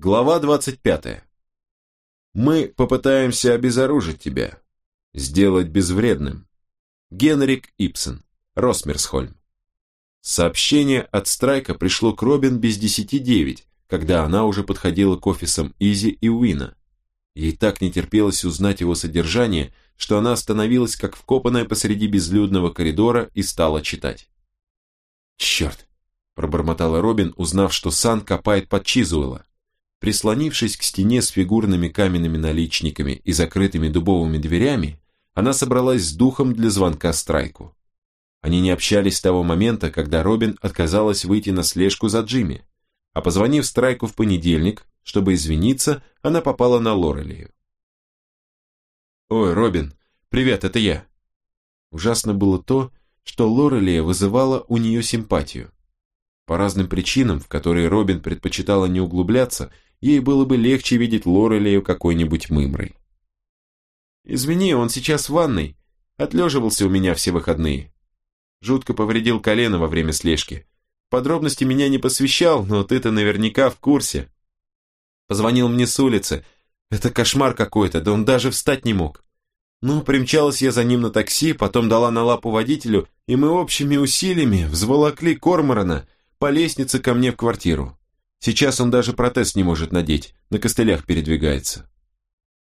Глава 25. Мы попытаемся обезоружить тебя, сделать безвредным. Генрик Ипсон, Росмерсхольм. Сообщение от Страйка пришло к Робин без десяти девять, когда она уже подходила к офисам Изи и Уина. Ей так не терпелось узнать его содержание, что она остановилась как вкопанная посреди безлюдного коридора и стала читать. «Черт!» – пробормотала Робин, узнав, что Сан копает под Чизуэлла. Прислонившись к стене с фигурными каменными наличниками и закрытыми дубовыми дверями, она собралась с духом для звонка Страйку. Они не общались с того момента, когда Робин отказалась выйти на слежку за Джимми, а позвонив Страйку в понедельник, чтобы извиниться, она попала на Лорелию. «Ой, Робин, привет, это я». Ужасно было то, что Лорелия вызывала у нее симпатию. По разным причинам, в которые Робин предпочитала не углубляться, ей было бы легче видеть Лорелею какой-нибудь мымрой. «Извини, он сейчас в ванной. Отлеживался у меня все выходные. Жутко повредил колено во время слежки. Подробности меня не посвящал, но ты-то наверняка в курсе. Позвонил мне с улицы. Это кошмар какой-то, да он даже встать не мог. Ну, примчалась я за ним на такси, потом дала на лапу водителю, и мы общими усилиями взволокли Корморана по лестнице ко мне в квартиру. Сейчас он даже протез не может надеть, на костылях передвигается.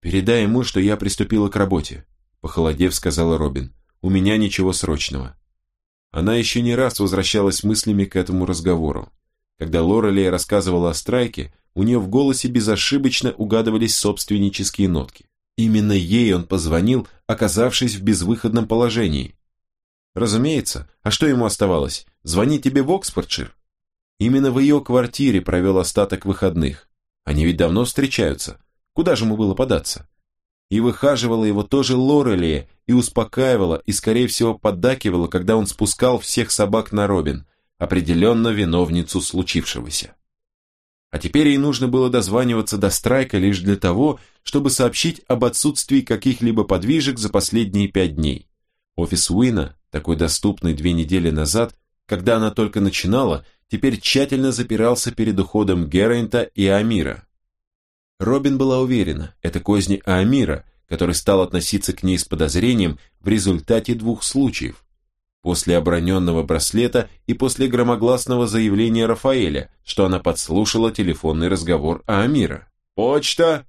«Передай ему, что я приступила к работе», – похолодев, сказала Робин. «У меня ничего срочного». Она еще не раз возвращалась мыслями к этому разговору. Когда Лорелей рассказывала о страйке, у нее в голосе безошибочно угадывались собственнические нотки. Именно ей он позвонил, оказавшись в безвыходном положении. Разумеется, а что ему оставалось? Звонить тебе в Оксфордшир? Именно в ее квартире провел остаток выходных. Они ведь давно встречаются. Куда же ему было податься? И выхаживала его тоже Лорелия, и успокаивала, и, скорее всего, поддакивала, когда он спускал всех собак на Робин, определенно виновницу случившегося. А теперь ей нужно было дозваниваться до Страйка лишь для того, чтобы сообщить об отсутствии каких-либо подвижек за последние пять дней. Офис Уина, такой доступный две недели назад, когда она только начинала, теперь тщательно запирался перед уходом Геррента и Амира. Робин была уверена, это козни Амира, который стал относиться к ней с подозрением в результате двух случаев. После оброненного браслета и после громогласного заявления Рафаэля, что она подслушала телефонный разговор Амира. «Почта!»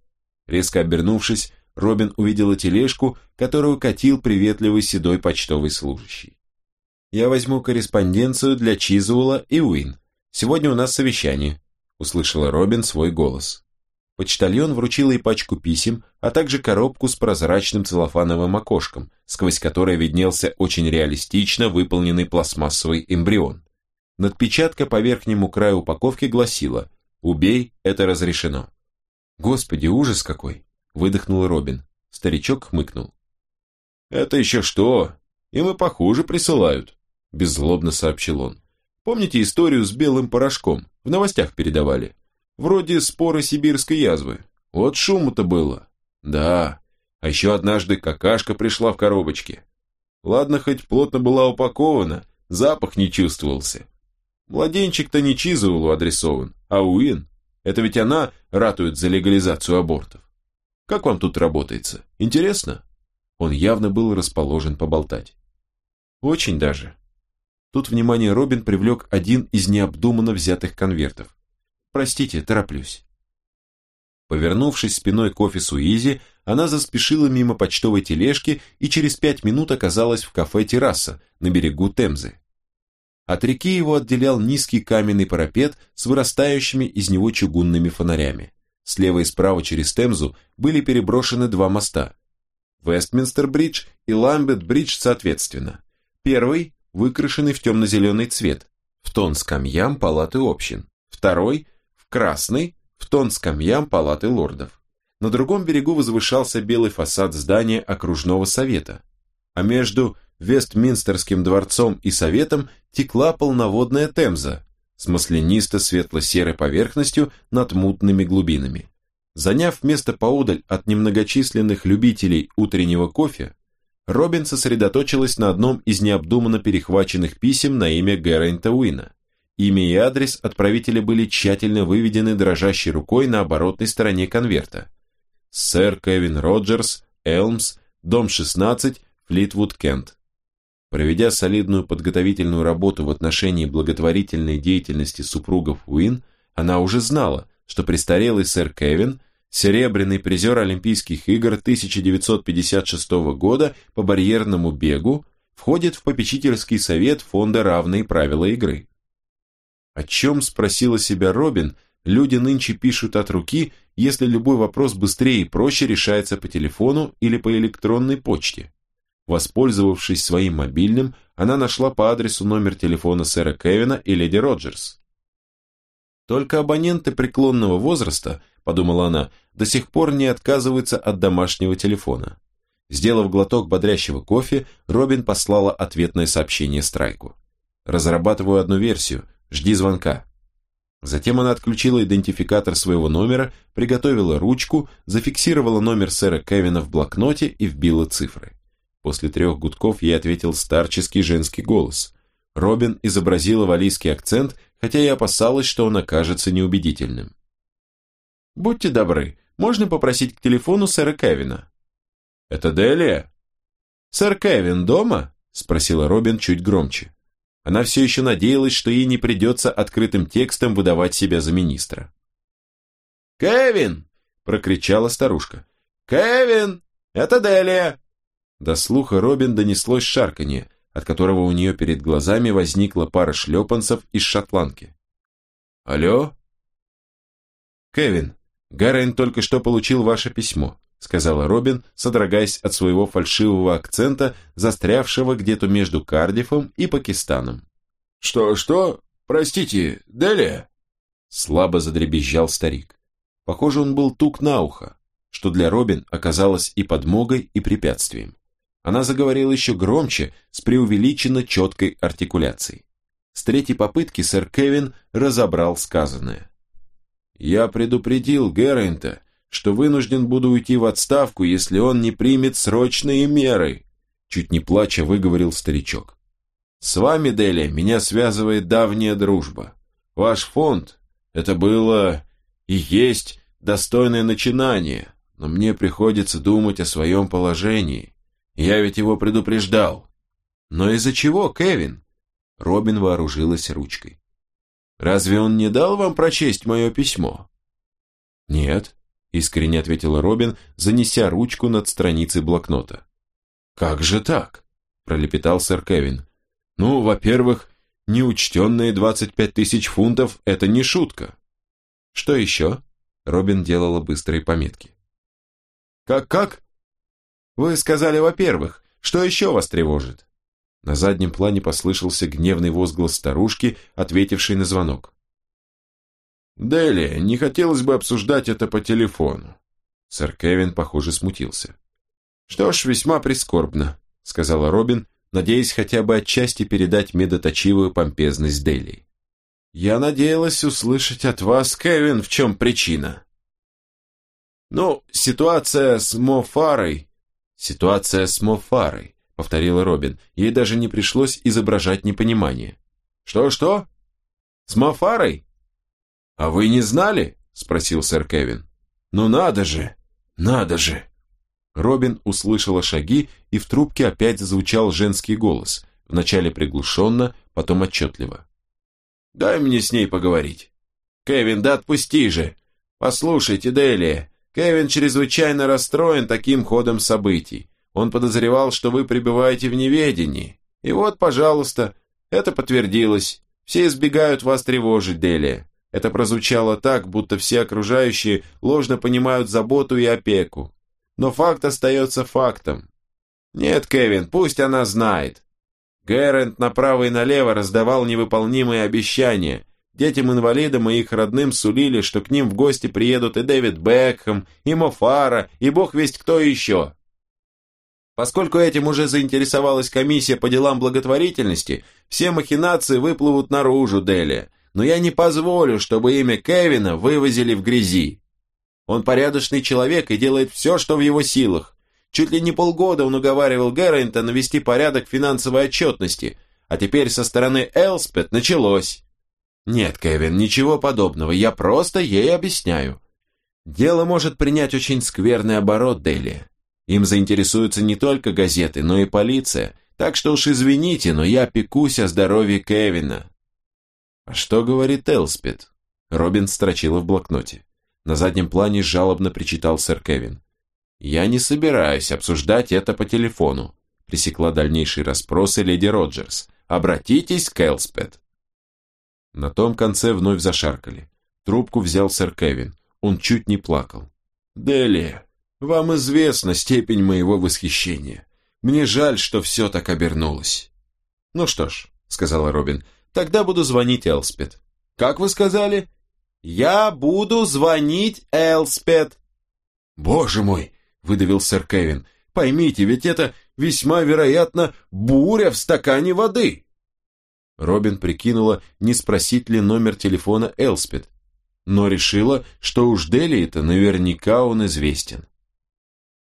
Резко обернувшись, Робин увидела тележку, которую катил приветливый седой почтовый служащий. «Я возьму корреспонденцию для Чизуэлла и Уин. Сегодня у нас совещание», — услышала Робин свой голос. Почтальон вручил ей пачку писем, а также коробку с прозрачным целлофановым окошком, сквозь которое виднелся очень реалистично выполненный пластмассовый эмбрион. Надпечатка по верхнему краю упаковки гласила «Убей, это разрешено». «Господи, ужас какой!» – выдохнул Робин. Старичок хмыкнул. «Это еще что? Им и похуже присылают», – беззлобно сообщил он. «Помните историю с белым порошком? В новостях передавали. Вроде споры сибирской язвы. Вот шуму-то было. Да, а еще однажды какашка пришла в коробочке. Ладно, хоть плотно была упакована, запах не чувствовался. Младенчик-то не Чизуэлу адресован, а Уин. Это ведь она ратует за легализацию абортов. Как вам тут работается? Интересно? Он явно был расположен поболтать. Очень даже. Тут внимание Робин привлек один из необдуманно взятых конвертов. Простите, тороплюсь. Повернувшись спиной к офису Изи, она заспешила мимо почтовой тележки и через пять минут оказалась в кафе «Терраса» на берегу Темзы. От реки его отделял низкий каменный парапет с вырастающими из него чугунными фонарями. Слева и справа через Темзу были переброшены два моста. Вестминстер-бридж и Ламбет-бридж соответственно. Первый выкрашенный в темно-зеленый цвет, в тон скамьям палаты общин. Второй красный, в тон скамьям палаты лордов. На другом берегу возвышался белый фасад здания окружного совета, а между Вестминстерским дворцом и советом текла полноводная Темза с маслянисто-светло-серой поверхностью над мутными глубинами. Заняв место поодаль от немногочисленных любителей утреннего кофе, Робин сосредоточилась на одном из необдуманно перехваченных писем на имя Гэррента Уина Имя и адрес отправителя были тщательно выведены дрожащей рукой на оборотной стороне конверта. Сэр Кевин Роджерс, Элмс, дом 16, Флитвуд, Кент. Проведя солидную подготовительную работу в отношении благотворительной деятельности супругов Уин, она уже знала, что престарелый сэр Кевин, серебряный призер Олимпийских игр 1956 года по барьерному бегу, входит в попечительский совет фонда «Равные правила игры». О чем, спросила себя Робин, люди нынче пишут от руки, если любой вопрос быстрее и проще решается по телефону или по электронной почте. Воспользовавшись своим мобильным, она нашла по адресу номер телефона сэра Кевина и леди Роджерс. Только абоненты преклонного возраста, подумала она, до сих пор не отказываются от домашнего телефона. Сделав глоток бодрящего кофе, Робин послала ответное сообщение Страйку. «Разрабатываю одну версию. Жди звонка». Затем она отключила идентификатор своего номера, приготовила ручку, зафиксировала номер сэра Кевина в блокноте и вбила цифры. После трех гудков ей ответил старческий женский голос. Робин изобразила валийский акцент, хотя и опасалась, что он окажется неубедительным. «Будьте добры, можно попросить к телефону сэра Кевина?» «Это Делия?» «Сэр Кевин дома?» – спросила Робин чуть громче. Она все еще надеялась, что ей не придется открытым текстом выдавать себя за министра. «Кевин!» – прокричала старушка. «Кевин! Это Делия!» До слуха Робин донеслось шарканье, от которого у нее перед глазами возникла пара шлепанцев из шотландки. «Алло?» «Кевин, Гаррен только что получил ваше письмо», сказала Робин, содрогаясь от своего фальшивого акцента, застрявшего где-то между Кардифом и Пакистаном. «Что, что? Простите, Делия?» Слабо задребезжал старик. Похоже, он был тук на ухо, что для Робин оказалось и подмогой, и препятствием. Она заговорила еще громче, с преувеличенно четкой артикуляцией. С третьей попытки сэр Кевин разобрал сказанное. «Я предупредил Геррента, что вынужден буду уйти в отставку, если он не примет срочные меры», чуть не плача выговорил старичок. «С вами, Дели, меня связывает давняя дружба. Ваш фонд – это было и есть достойное начинание, но мне приходится думать о своем положении. Я ведь его предупреждал. Но из-за чего, Кевин? Робин вооружилась ручкой. Разве он не дал вам прочесть мое письмо? Нет, искренне ответила Робин, занеся ручку над страницей блокнота. Как же так? пролепетал сэр Кевин. Ну, во-первых, неучтенные 25 тысяч фунтов – это не шутка. Что еще? Робин делала быстрые пометки. Как-как? Вы сказали, во-первых, что еще вас тревожит? На заднем плане послышался гневный возглас старушки, ответившей на звонок. «Дели, не хотелось бы обсуждать это по телефону». Сэр Кевин, похоже, смутился. «Что ж, весьма прискорбно», — сказала Робин, надеясь хотя бы отчасти передать медоточивую помпезность Дели. «Я надеялась услышать от вас, Кевин, в чем причина». «Ну, ситуация с Мофарой «Ситуация с Мофарой», — повторила Робин. Ей даже не пришлось изображать непонимание. «Что-что? С Мофарой?» «А вы не знали?» — спросил сэр Кевин. «Ну надо же! Надо же!» Робин услышала шаги, и в трубке опять зазвучал женский голос, вначале приглушенно, потом отчетливо. «Дай мне с ней поговорить». «Кевин, да отпусти же! Послушайте, Делия, Кевин чрезвычайно расстроен таким ходом событий. Он подозревал, что вы пребываете в неведении. И вот, пожалуйста, это подтвердилось. Все избегают вас тревожить, Делия. Это прозвучало так, будто все окружающие ложно понимают заботу и опеку. Но факт остается фактом. Нет, Кевин, пусть она знает. Гэррент направо и налево раздавал невыполнимые обещания, Детям-инвалидам и их родным сулили, что к ним в гости приедут и Дэвид Бекхэм, и Мофара, и бог весть кто еще. Поскольку этим уже заинтересовалась комиссия по делам благотворительности, все махинации выплывут наружу, Дели. Но я не позволю, чтобы имя Кевина вывозили в грязи. Он порядочный человек и делает все, что в его силах. Чуть ли не полгода он уговаривал Гэррента навести порядок финансовой отчетности, а теперь со стороны Элспет началось. Нет, Кевин, ничего подобного, я просто ей объясняю. Дело может принять очень скверный оборот, Дели. Им заинтересуются не только газеты, но и полиция, так что уж извините, но я пекусь о здоровье Кевина. А что говорит Элспет? Робин строчила в блокноте. На заднем плане жалобно причитал сэр Кевин. «Я не собираюсь обсуждать это по телефону», пресекла дальнейшие расспросы леди Роджерс. «Обратитесь к Элспет». На том конце вновь зашаркали. Трубку взял сэр Кевин. Он чуть не плакал. «Делия, вам известна степень моего восхищения. Мне жаль, что все так обернулось». «Ну что ж», — сказала Робин, — «тогда буду звонить Элспет». «Как вы сказали?» «Я буду звонить Элспет». «Боже мой!» — выдавил сэр Кевин. «Поймите, ведь это весьма вероятно буря в стакане воды». Робин прикинула, не спросить ли номер телефона Элспет, но решила, что уж Дели-то наверняка он известен.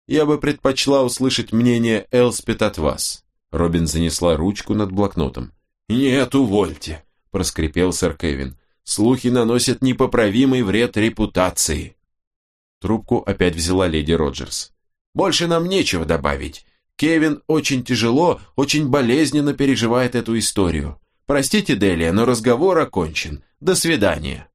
«Я бы предпочла услышать мнение Элспет от вас», Робин занесла ручку над блокнотом. «Нет, увольте», – проскрипел сэр Кевин. «Слухи наносят непоправимый вред репутации». Трубку опять взяла леди Роджерс. «Больше нам нечего добавить. Кевин очень тяжело, очень болезненно переживает эту историю. Простите, Делия, но разговор окончен. До свидания.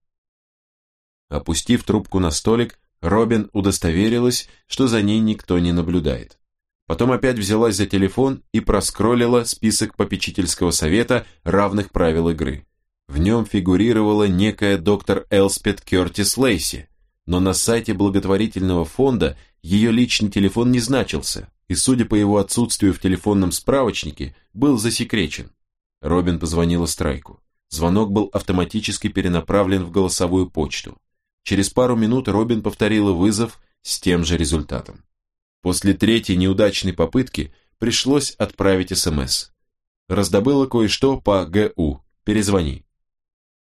Опустив трубку на столик, Робин удостоверилась, что за ней никто не наблюдает. Потом опять взялась за телефон и проскроллила список попечительского совета равных правил игры. В нем фигурировала некая доктор Элспет Кертис Лейси, но на сайте благотворительного фонда ее личный телефон не значился, и, судя по его отсутствию в телефонном справочнике, был засекречен. Робин позвонила Страйку. Звонок был автоматически перенаправлен в голосовую почту. Через пару минут Робин повторила вызов с тем же результатом. После третьей неудачной попытки пришлось отправить СМС. Раздобыла кое-что по ГУ. Перезвони.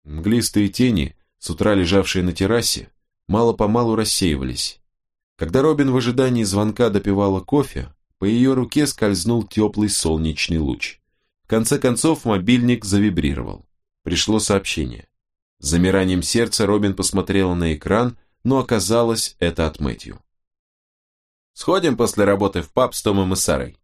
Мглистые тени, с утра лежавшие на террасе, мало-помалу рассеивались. Когда Робин в ожидании звонка допивала кофе, по ее руке скользнул теплый солнечный луч. Конце концов мобильник завибрировал. Пришло сообщение. С замиранием сердца Робин посмотрела на экран, но оказалось это от Мэтью. «Сходим после работы в паб с Томом и Сарой».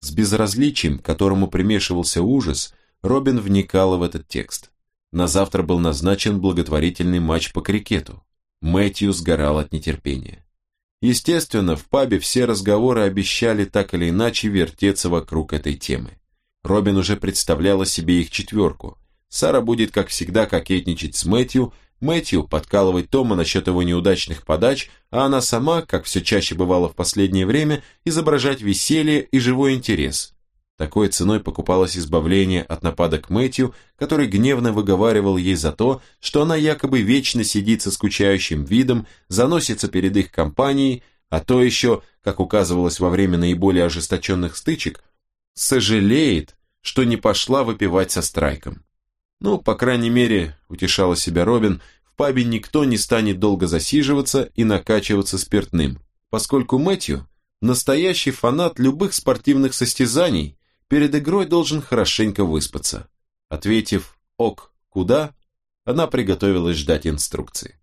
С безразличием, которому примешивался ужас, Робин вникала в этот текст. На завтра был назначен благотворительный матч по крикету. Мэтью сгорал от нетерпения. Естественно, в пабе все разговоры обещали так или иначе вертеться вокруг этой темы. Робин уже представляла себе их четверку. Сара будет, как всегда, кокетничать с Мэтью, Мэтью подкалывать Тома насчет его неудачных подач, а она сама, как все чаще бывало в последнее время, изображать веселье и живой интерес. Такой ценой покупалось избавление от нападок Мэтью, который гневно выговаривал ей за то, что она якобы вечно сидит со скучающим видом, заносится перед их компанией, а то еще, как указывалось во время наиболее ожесточенных стычек, сожалеет, что не пошла выпивать со страйком. Ну, по крайней мере, утешала себя Робин, в пабе никто не станет долго засиживаться и накачиваться спиртным, поскольку Мэтью – настоящий фанат любых спортивных состязаний, перед игрой должен хорошенько выспаться. Ответив «ок, куда?», она приготовилась ждать инструкции.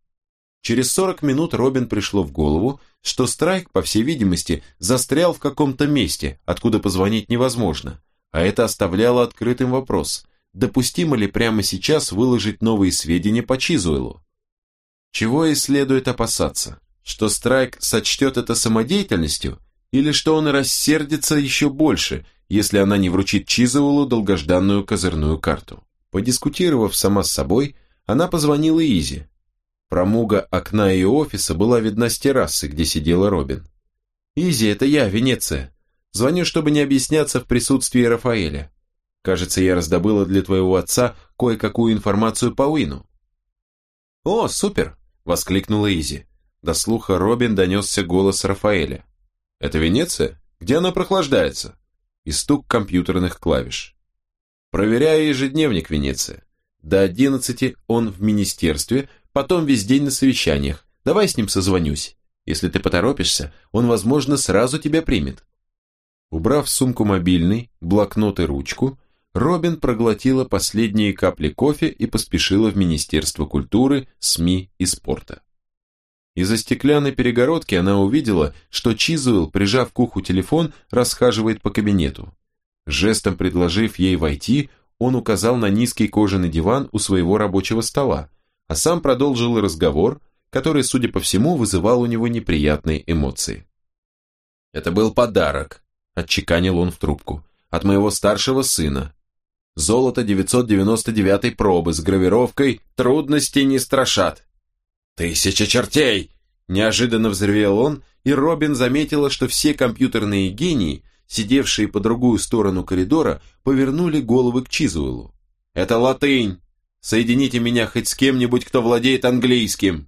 Через 40 минут Робин пришло в голову, что Страйк, по всей видимости, застрял в каком-то месте, откуда позвонить невозможно, а это оставляло открытым вопрос, допустимо ли прямо сейчас выложить новые сведения по Чизуэлу. Чего и следует опасаться, что Страйк сочтет это самодеятельностью, или что он рассердится еще больше, если она не вручит Чизуэлу долгожданную козырную карту. Подискутировав сама с собой, она позвонила Изи. Фрамуга окна ее офиса была видна с террасы, где сидела Робин. «Изи, это я, Венеция. Звоню, чтобы не объясняться в присутствии Рафаэля. Кажется, я раздобыла для твоего отца кое-какую информацию по Уину». «О, супер!» – воскликнула Изи. До слуха Робин донесся голос Рафаэля. «Это Венеция? Где она прохлаждается?» И стук компьютерных клавиш. «Проверяю ежедневник Венеция. До одиннадцати он в министерстве, потом весь день на совещаниях. Давай с ним созвонюсь. Если ты поторопишься, он, возможно, сразу тебя примет. Убрав в сумку мобильный, блокнот и ручку, Робин проглотила последние капли кофе и поспешила в Министерство культуры, СМИ и спорта. Из-за стеклянной перегородки она увидела, что Чизуэлл, прижав к уху телефон, расхаживает по кабинету. Жестом предложив ей войти, он указал на низкий кожаный диван у своего рабочего стола, а сам продолжил разговор, который, судя по всему, вызывал у него неприятные эмоции. «Это был подарок», – отчеканил он в трубку, – «от моего старшего сына. Золото 999 пробы с гравировкой «Трудности не страшат». «Тысяча чертей!» Неожиданно взревел он, и Робин заметила, что все компьютерные гении, сидевшие по другую сторону коридора, повернули головы к Чизуэлу. «Это латынь! Соедините меня хоть с кем-нибудь, кто владеет английским!»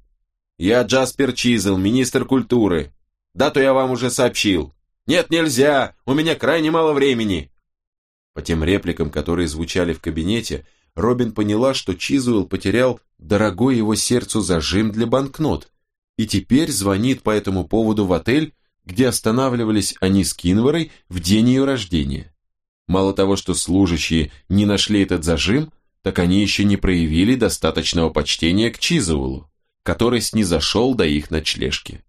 «Я Джаспер Чизел, министр культуры. Дату я вам уже сообщил. Нет, нельзя, у меня крайне мало времени!» По тем репликам, которые звучали в кабинете, Робин поняла, что Чизуэлл потерял дорогой его сердцу зажим для банкнот, и теперь звонит по этому поводу в отель, где останавливались они с Кинворой в день ее рождения. Мало того, что служащие не нашли этот зажим, так они еще не проявили достаточного почтения к Чизуэлу, который снизошел до их ночлежки.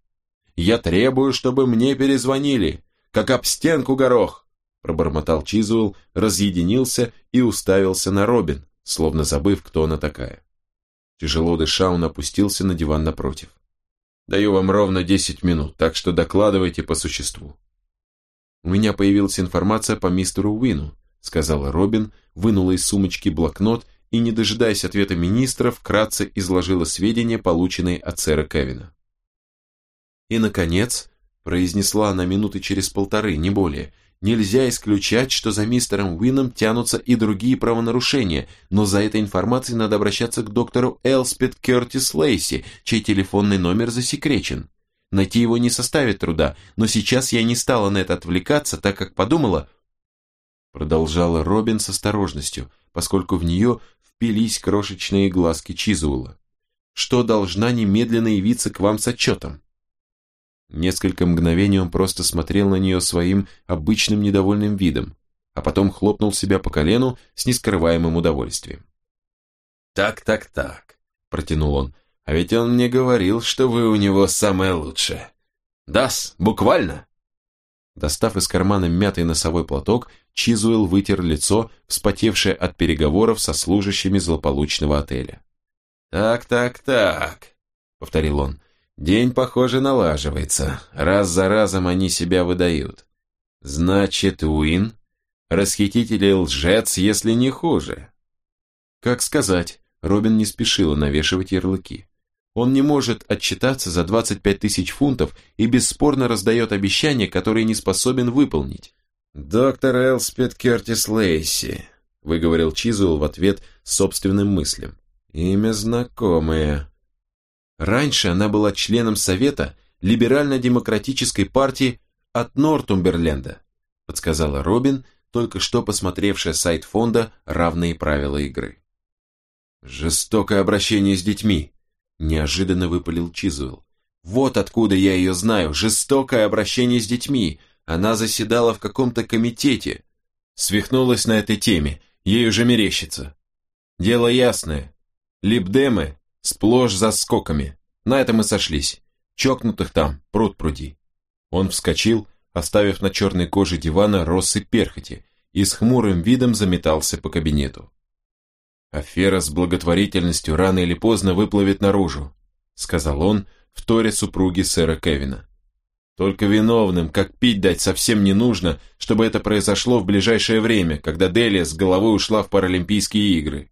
«Я требую, чтобы мне перезвонили, как об стенку горох!» пробормотал Чизуэлл, разъединился и уставился на Робин, словно забыв, кто она такая. Тяжело дыша, он опустился на диван напротив. «Даю вам ровно десять минут, так что докладывайте по существу». «У меня появилась информация по мистеру Уину», сказала Робин, вынула из сумочки блокнот и, не дожидаясь ответа министра, вкратце изложила сведения, полученные от сэра Кевина. И, наконец, произнесла она минуты через полторы, не более, Нельзя исключать, что за мистером Уином тянутся и другие правонарушения, но за этой информацией надо обращаться к доктору Элспет Кертис Лейси, чей телефонный номер засекречен. Найти его не составит труда, но сейчас я не стала на это отвлекаться, так как подумала... Продолжала Робин с осторожностью, поскольку в нее впились крошечные глазки Чизуэлла. Что должна немедленно явиться к вам с отчетом? Несколько мгновений он просто смотрел на нее своим обычным недовольным видом, а потом хлопнул себя по колену с нескрываемым удовольствием. «Так, так, так», — протянул он, — «а ведь он мне говорил, что вы у него самое лучшее». «Да-с, буквально». Достав из кармана мятый носовой платок, Чизуэлл вытер лицо, вспотевшее от переговоров со служащими злополучного отеля. «Так, так, так», — повторил он, День, похоже, налаживается. Раз за разом они себя выдают. Значит, Уин – расхититель и лжец, если не хуже. Как сказать, Робин не спешила навешивать ярлыки. Он не может отчитаться за 25 тысяч фунтов и бесспорно раздает обещания, которые не способен выполнить. «Доктор Элспет Кертис Лейси», – выговорил Чизуэлл в ответ собственным мыслям. «Имя знакомое. Раньше она была членом Совета либерально-демократической партии от Нортумберленда, подсказала Робин, только что посмотревшая сайт фонда «Равные правила игры». «Жестокое обращение с детьми», – неожиданно выпалил Чизуэлл. «Вот откуда я ее знаю, жестокое обращение с детьми. Она заседала в каком-то комитете. Свихнулась на этой теме, ей уже мерещится. Дело ясное. Либдемы Сплошь за скоками. На этом мы сошлись. Чокнутых там, пруд пруди. Он вскочил, оставив на черной коже дивана россыпь перхоти, и с хмурым видом заметался по кабинету. «Афера с благотворительностью рано или поздно выплывет наружу», сказал он, в торе супруги сэра Кевина. «Только виновным, как пить дать, совсем не нужно, чтобы это произошло в ближайшее время, когда Делия с головой ушла в Паралимпийские игры.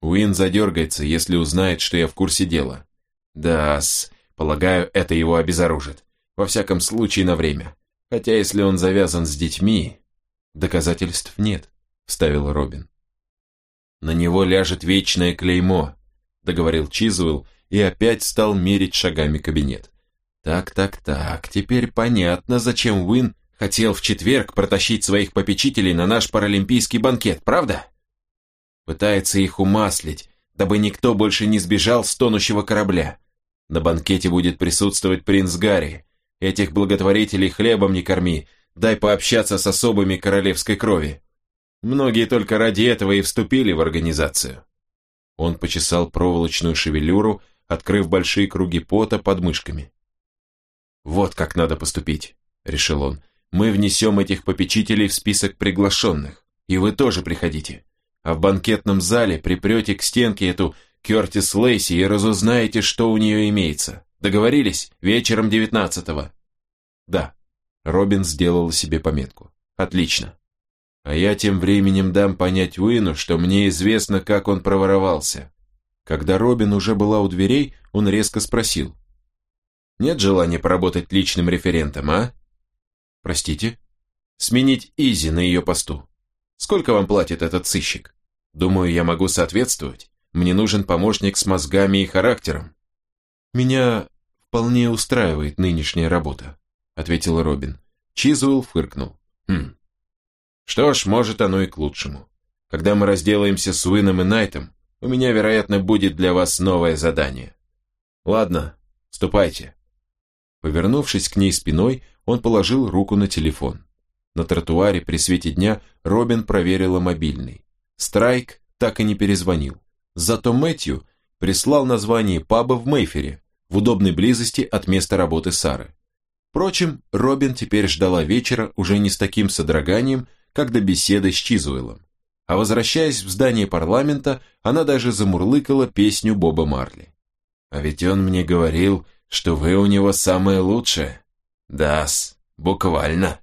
Уин задергается, если узнает, что я в курсе дела. Да-с, полагаю, это его обезоружит. Во всяком случае, на время. Хотя, если он завязан с детьми... Доказательств нет, вставил Робин. На него ляжет вечное клеймо, договорил Чизуэлл и опять стал мерить шагами кабинет. Так, так, так, теперь понятно, зачем Уин хотел в четверг протащить своих попечителей на наш паралимпийский банкет, правда? Пытается их умаслить, дабы никто больше не сбежал с тонущего корабля. На банкете будет присутствовать принц Гарри. Этих благотворителей хлебом не корми, дай пообщаться с особыми королевской крови. Многие только ради этого и вступили в организацию. Он почесал проволочную шевелюру, открыв большие круги пота под мышками. «Вот как надо поступить», — решил он. «Мы внесем этих попечителей в список приглашенных, и вы тоже приходите. А в банкетном зале припрете к стенке эту Кертис Лейси и разузнаете, что у нее имеется. Договорились? Вечером девятнадцатого». «Да», — Робин сделал себе пометку. «Отлично. А я тем временем дам понять Уину, что мне известно, как он проворовался». Когда Робин уже была у дверей, он резко спросил. «Нет желания поработать личным референтом, а?» «Простите?» «Сменить Изи на ее посту. Сколько вам платит этот сыщик? Думаю, я могу соответствовать. Мне нужен помощник с мозгами и характером». «Меня вполне устраивает нынешняя работа», ответил Робин. Чизуэлл фыркнул. «Хм, что ж, может оно и к лучшему. Когда мы разделаемся с Уином и Найтом, у меня, вероятно, будет для вас новое задание. Ладно, ступайте. Повернувшись к ней спиной, он положил руку на телефон. На тротуаре при свете дня Робин проверила мобильный. Страйк так и не перезвонил. Зато Мэтью прислал название паба в Мейфере, в удобной близости от места работы Сары. Впрочем, Робин теперь ждала вечера уже не с таким содроганием, как до беседы с Чизуэлом. А возвращаясь в здание парламента, она даже замурлыкала песню Боба Марли. «А ведь он мне говорил, что вы у него самое лучшее». «Да-с, буквально».